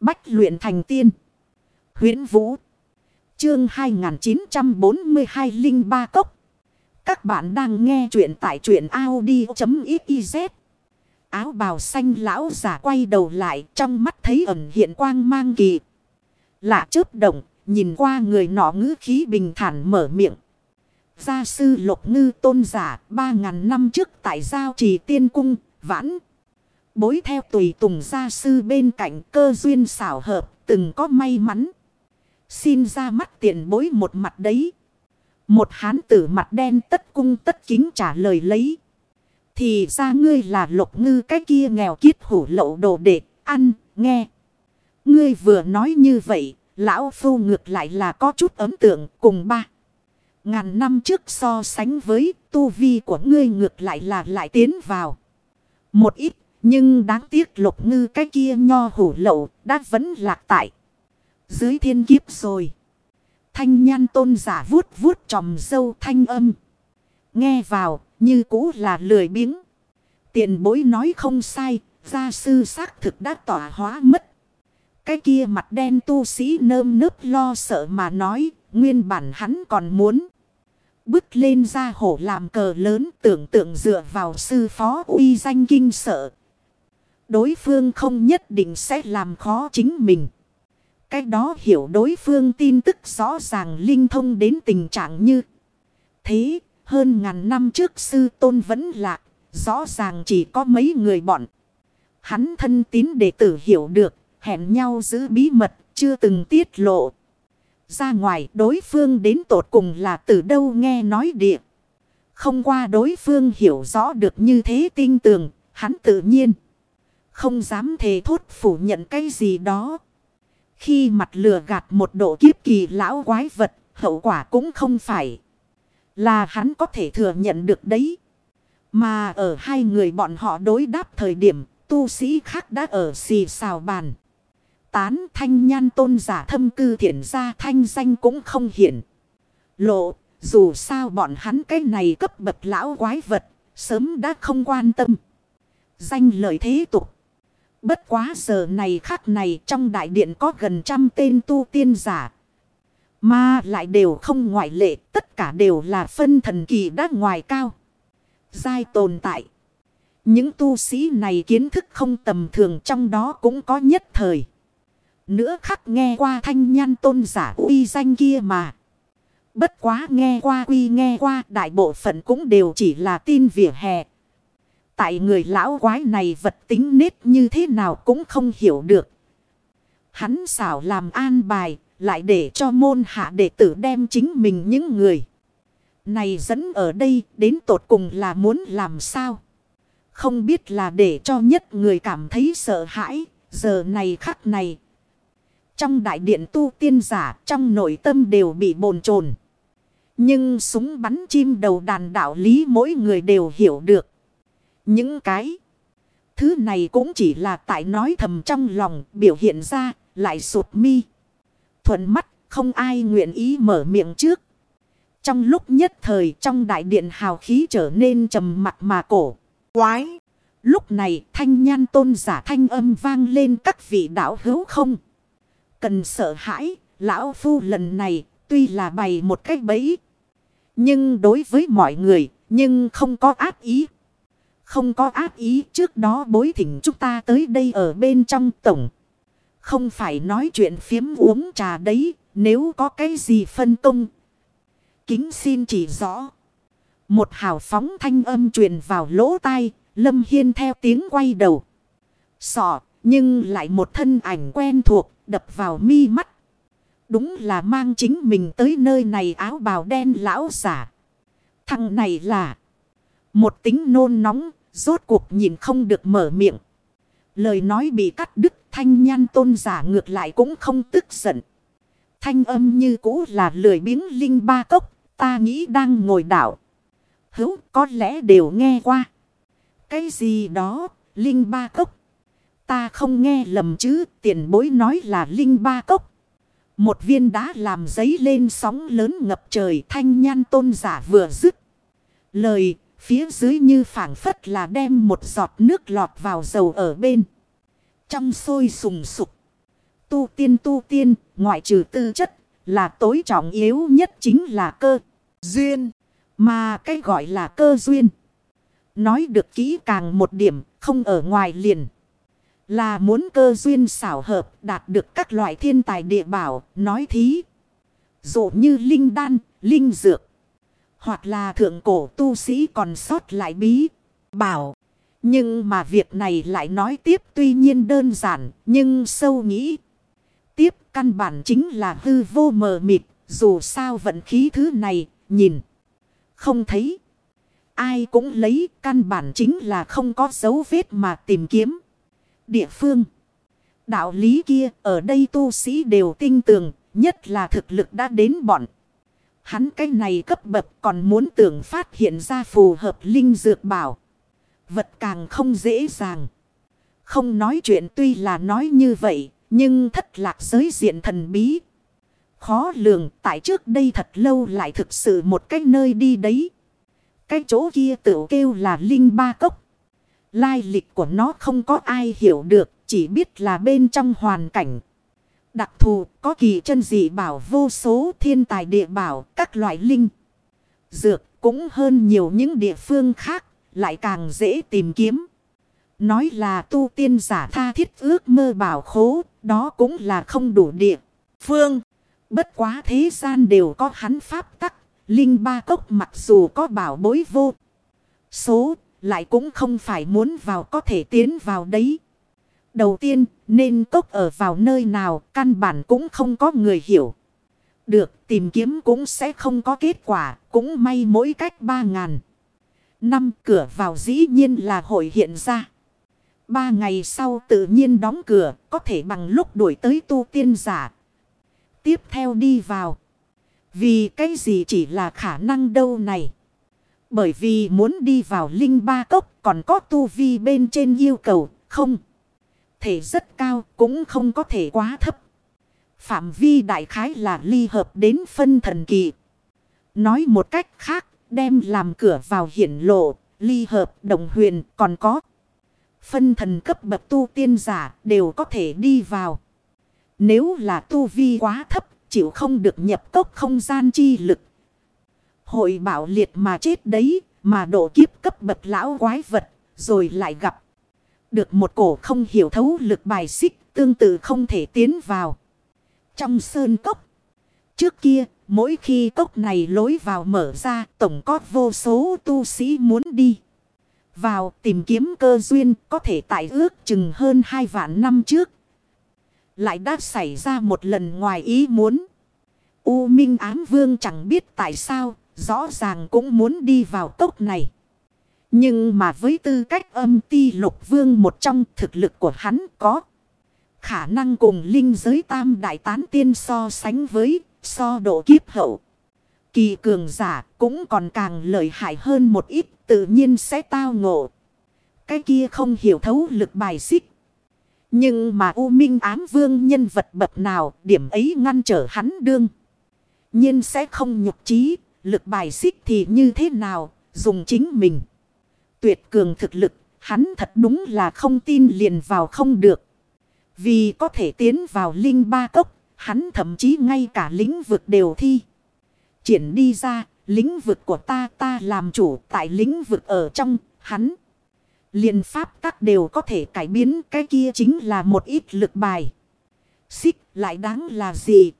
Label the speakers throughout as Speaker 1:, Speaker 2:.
Speaker 1: Bách luyện thành tiên. huyễn Vũ. Chương 2942 Linh Ba Cốc. Các bạn đang nghe truyện tại truyện Audi.xyz. Áo bào xanh lão giả quay đầu lại trong mắt thấy ẩn hiện quang mang kỳ. Lạ chớp động, nhìn qua người nọ ngữ khí bình thản mở miệng. Gia sư lục ngư tôn giả ba ngàn năm trước tại giao trì tiên cung, vãn. Bối theo tùy tùng gia sư bên cạnh cơ duyên xảo hợp, từng có may mắn. Xin ra mắt tiện bối một mặt đấy. Một hán tử mặt đen tất cung tất kính trả lời lấy. Thì ra ngươi là lục ngư cái kia nghèo kiết hủ lậu đồ đệ, ăn, nghe. Ngươi vừa nói như vậy, lão phu ngược lại là có chút ấn tượng cùng ba. Ngàn năm trước so sánh với tu vi của ngươi ngược lại là lại tiến vào. Một ít, nhưng đáng tiếc lục ngư cái kia nho hủ lậu đã vẫn lạc tại. Dưới thiên kiếp rồi. Thanh nhan tôn giả vuốt vuốt tròm dâu thanh âm. Nghe vào, như cũ là lười biếng. Tiền bối nói không sai, gia sư xác thực đã tỏa hóa mất. Cái kia mặt đen tu sĩ nơm nớp lo sợ mà nói, nguyên bản hắn còn muốn. Bước lên ra hổ làm cờ lớn tưởng tượng dựa vào sư phó uy danh kinh sợ. Đối phương không nhất định sẽ làm khó chính mình. Cái đó hiểu đối phương tin tức rõ ràng linh thông đến tình trạng như thế. Hơn ngàn năm trước sư tôn vẫn lạc. Rõ ràng chỉ có mấy người bọn. Hắn thân tín đệ tử hiểu được. Hẹn nhau giữ bí mật. Chưa từng tiết lộ. Ra ngoài, đối phương đến tột cùng là từ đâu nghe nói địa. Không qua đối phương hiểu rõ được như thế tinh tường. Hắn tự nhiên. Không dám thề thốt phủ nhận cái gì đó. Khi mặt lừa gạt một độ kiếp kỳ lão quái vật, hậu quả cũng không phải là hắn có thể thừa nhận được đấy. Mà ở hai người bọn họ đối đáp thời điểm, tu sĩ khác đã ở xì xào bàn. Tán thanh nhan tôn giả thâm cư thiện ra thanh danh cũng không hiển. Lộ, dù sao bọn hắn cái này cấp bậc lão quái vật, sớm đã không quan tâm. Danh lời thế tục. Bất quá giờ này khắc này trong đại điện có gần trăm tên tu tiên giả. Mà lại đều không ngoại lệ, tất cả đều là phân thần kỳ đã ngoài cao. Giai tồn tại. Những tu sĩ này kiến thức không tầm thường trong đó cũng có nhất thời. Nữa khắc nghe qua thanh nhan tôn giả uy danh kia mà. Bất quá nghe qua quy nghe qua đại bộ phận cũng đều chỉ là tin vỉa hè. Tại người lão quái này vật tính nết như thế nào cũng không hiểu được. Hắn xảo làm an bài, lại để cho môn hạ đệ tử đem chính mình những người. Này dẫn ở đây đến tột cùng là muốn làm sao? Không biết là để cho nhất người cảm thấy sợ hãi, giờ này khắc này. Trong đại điện tu tiên giả, trong nội tâm đều bị bồn chồn Nhưng súng bắn chim đầu đàn đạo lý mỗi người đều hiểu được. Những cái thứ này cũng chỉ là tại nói thầm trong lòng biểu hiện ra lại sụt mi. Thuận mắt không ai nguyện ý mở miệng trước. Trong lúc nhất thời trong đại điện hào khí trở nên trầm mặt mà cổ. Quái! Lúc này thanh nhan tôn giả thanh âm vang lên các vị đạo hữu không. Cần sợ hãi, lão phu lần này tuy là bày một cách bẫy. Nhưng đối với mọi người, nhưng không có ác ý. Không có ác ý, trước đó bối thỉnh chúng ta tới đây ở bên trong tổng. Không phải nói chuyện phiếm uống trà đấy. Nếu có cái gì phân công. Kính xin chỉ rõ. Một hào phóng thanh âm truyền vào lỗ tai. Lâm Hiên theo tiếng quay đầu. Sọ. Nhưng lại một thân ảnh quen thuộc. Đập vào mi mắt. Đúng là mang chính mình tới nơi này áo bào đen lão giả. Thằng này là. Một tính nôn nóng Rốt cuộc nhìn không được mở miệng. Lời nói bị cắt đứt thanh nhan tôn giả ngược lại cũng không tức giận. Thanh âm như cũ là lười biếng linh ba cốc. Ta nghĩ đang ngồi đảo. Hữu có lẽ đều nghe qua. Cái gì đó, linh ba cốc. Ta không nghe lầm chứ, tiền bối nói là linh ba cốc. Một viên đá làm giấy lên sóng lớn ngập trời thanh nhan tôn giả vừa dứt. Lời Phía dưới như phản phất là đem một giọt nước lọt vào dầu ở bên. Trong sôi sùng sục. Tu tiên tu tiên, ngoại trừ tư chất, là tối trọng yếu nhất chính là cơ, duyên. Mà cái gọi là cơ duyên. Nói được kỹ càng một điểm, không ở ngoài liền. Là muốn cơ duyên xảo hợp đạt được các loại thiên tài địa bảo, nói thí. Dụ như linh đan, linh dược. Hoặc là thượng cổ tu sĩ còn sót lại bí, bảo. Nhưng mà việc này lại nói tiếp tuy nhiên đơn giản, nhưng sâu nghĩ. Tiếp căn bản chính là hư vô mờ mịt, dù sao vận khí thứ này, nhìn. Không thấy. Ai cũng lấy căn bản chính là không có dấu vết mà tìm kiếm. Địa phương. Đạo lý kia ở đây tu sĩ đều tin tưởng Nhất là thực lực đã đến bọn. Hắn cái này cấp bậc còn muốn tưởng phát hiện ra phù hợp linh dược bảo. Vật càng không dễ dàng. Không nói chuyện tuy là nói như vậy. Nhưng thất lạc giới diện thần bí. Khó lường tại trước đây thật lâu lại thực sự một cái nơi đi đấy. Cái chỗ kia tự kêu là Linh Ba Cốc. Lai lịch của nó không có ai hiểu được, chỉ biết là bên trong hoàn cảnh. Đặc thù có kỳ chân dị bảo vô số thiên tài địa bảo, các loại linh. Dược cũng hơn nhiều những địa phương khác, lại càng dễ tìm kiếm. Nói là tu tiên giả tha thiết ước mơ bảo khố, đó cũng là không đủ địa. Phương, bất quá thế gian đều có hắn pháp tắc, Linh ba cốc mặc dù có bảo bối vô. Số lại cũng không phải muốn vào có thể tiến vào đấy. Đầu tiên, nên cốc ở vào nơi nào căn bản cũng không có người hiểu. Được, tìm kiếm cũng sẽ không có kết quả. Cũng may mỗi cách ba ngàn. Năm cửa vào dĩ nhiên là hội hiện ra. Ba ngày sau tự nhiên đóng cửa. Có thể bằng lúc đuổi tới tu tiên giả. Tiếp theo đi vào. Vì cái gì chỉ là khả năng đâu này. Bởi vì muốn đi vào linh ba cốc còn có tu vi bên trên yêu cầu, không. Thể rất cao cũng không có thể quá thấp. Phạm vi đại khái là ly hợp đến phân thần kỳ. Nói một cách khác đem làm cửa vào hiển lộ ly hợp đồng huyền còn có. Phân thần cấp bậc tu tiên giả đều có thể đi vào. Nếu là tu vi quá thấp chịu không được nhập cốc không gian chi lực. Hội bảo liệt mà chết đấy, mà độ kiếp cấp bậc lão quái vật, rồi lại gặp. Được một cổ không hiểu thấu lực bài xích, tương tự không thể tiến vào. Trong sơn cốc, trước kia, mỗi khi cốc này lối vào mở ra, tổng có vô số tu sĩ muốn đi. Vào tìm kiếm cơ duyên, có thể tại ước chừng hơn hai vạn năm trước, lại đã xảy ra một lần ngoài ý muốn. U Minh Ám Vương chẳng biết tại sao, rõ ràng cũng muốn đi vào cốc này. Nhưng mà với tư cách âm ti lục vương một trong thực lực của hắn có khả năng cùng linh giới tam đại tán tiên so sánh với so độ kiếp hậu. Kỳ cường giả cũng còn càng lợi hại hơn một ít tự nhiên sẽ tao ngộ. Cái kia không hiểu thấu lực bài xích. Nhưng mà U Minh ám vương nhân vật bậc nào điểm ấy ngăn trở hắn đương. nhiên sẽ không nhục trí, lực bài xích thì như thế nào, dùng chính mình. Tuyệt cường thực lực, hắn thật đúng là không tin liền vào không được. Vì có thể tiến vào linh ba cốc, hắn thậm chí ngay cả lĩnh vực đều thi. Triển đi ra, lĩnh vực của ta ta làm chủ tại lĩnh vực ở trong, hắn. liền pháp tắc đều có thể cải biến cái kia chính là một ít lực bài. Xích lại đáng là gì?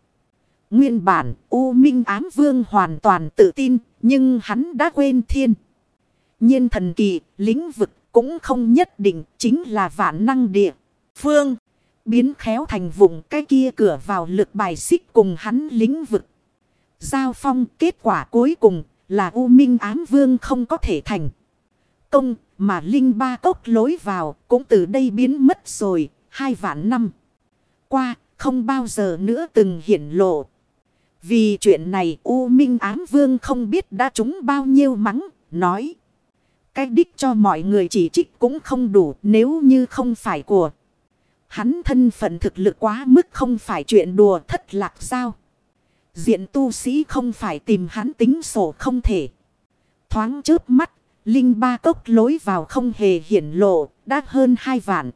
Speaker 1: Nguyên bản U Minh Ám Vương hoàn toàn tự tin nhưng hắn đã quên thiên nhiên thần kỳ lĩnh vực cũng không nhất định chính là vạn năng địa. Phương biến khéo thành vùng cái kia cửa vào lực bài xích cùng hắn lĩnh vực. Giao phong kết quả cuối cùng là U Minh Ám Vương không có thể thành công mà Linh Ba Cốc lối vào cũng từ đây biến mất rồi, hai vạn năm. Qua, không bao giờ nữa từng hiển lộ. Vì chuyện này U Minh Ám Vương không biết đã trúng bao nhiêu mắng, nói. Cái đích cho mọi người chỉ trích cũng không đủ nếu như không phải của. Hắn thân phận thực lực quá mức không phải chuyện đùa thất lạc sao. Diện tu sĩ không phải tìm hắn tính sổ không thể. Thoáng chớp mắt Linh ba cốc lối vào không hề hiển lộ, đã hơn hai vạn.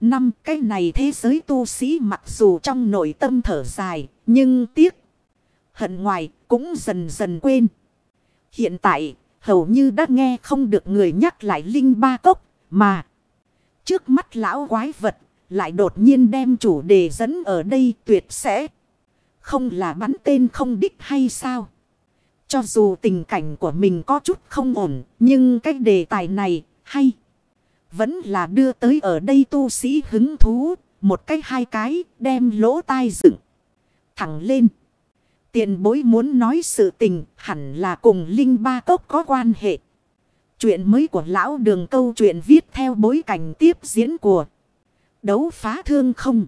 Speaker 1: năm cái này thế giới tu sĩ mặc dù trong nội tâm thở dài, nhưng tiếc. Hận ngoài cũng dần dần quên. Hiện tại, hầu như đã nghe không được người nhắc lại linh ba cốc, mà. Trước mắt lão quái vật, lại đột nhiên đem chủ đề dẫn ở đây tuyệt sẽ. Không là bắn tên không đích hay sao? Cho dù tình cảnh của mình có chút không ổn, nhưng cái đề tài này hay. Vẫn là đưa tới ở đây tu sĩ hứng thú, một cái hai cái đem lỗ tai dựng. Thẳng lên. Tiền bối muốn nói sự tình, hẳn là cùng Linh Ba Cốc có quan hệ. Chuyện mới của lão đường câu chuyện viết theo bối cảnh tiếp diễn của đấu phá thương không.